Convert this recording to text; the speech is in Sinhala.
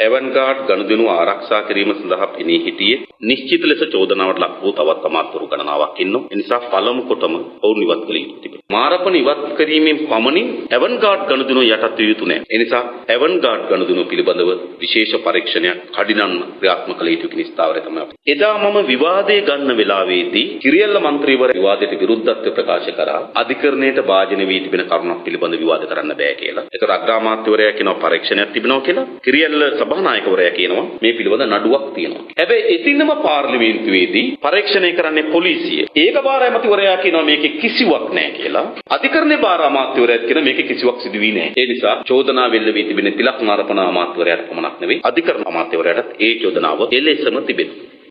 ඇවන්ගාඩ් ගනුදෙනු ආරක්ෂා කිරීම සඳහා පෙනී සිටියේ නිශ්චිත ලෙස චෝදනාවට ලක් වූ තවත් අමාත්‍යවරු ගණනාවක් ඉන්නවා. ඒ නිසා පළමු කොටම ඔවුන් ඉවත් කළ යුතු තිබේ. මාරපන ඉවත් කිරීමෙන් පමණින් ඇවන්ගාඩ් ගනුදෙනු යටත් විය යුතු නැහැ. ඒ නිසා ඇවන්ගාඩ් ගනුදෙනු පිළිබඳව විශේෂ පරීක්ෂණයක් කඩිනම් ක්‍රියාත්මක කළ යුතු කියන ස්ථාවරය තමයි. එදා මම විවාදයේ ගන්න වෙලාවේදී කිරියල්ල මන්ත්‍රීවර විවාදයට විරුද්ධත්ව ප්‍රකාශ කරා අධිකරණයට භාජන වී තිබෙන කරුණක් පිළිබඳ විවාද කරන්න බෑ කියලා. ඒතර අග්‍රාමාත්‍යවරයා කියනවා පරීක්ෂණයක් තිබෙනවා කියලා. කිරියල්ල සභානායකවරයා කියනවා මේ පිළිබඳ නඩුවක් තියෙනවා. හැබැයි එතින්ම පාර්ලිමේන්තුවේදී පරීක්ෂණය කරන්නේ පොලිසිය. ඒක බාර ඇමතිවරයා කියනවා මේකේ කිසිවක් නැහැ කියලා. අධිකරණේ බාර අමාත්‍යවරයා කියන මේකේ කිසිවක් සිදු වී නැහැ. ඒ නිසා චෝදනා වෙල්ල වී තිබෙන තිලක් නාරපන අමාත්‍යවරයාට පමණක් නෙවෙයි අධිකරණ අමාත්‍යවරයාටත් ඒ චෝදනාව එලෙසම තිබෙනවා.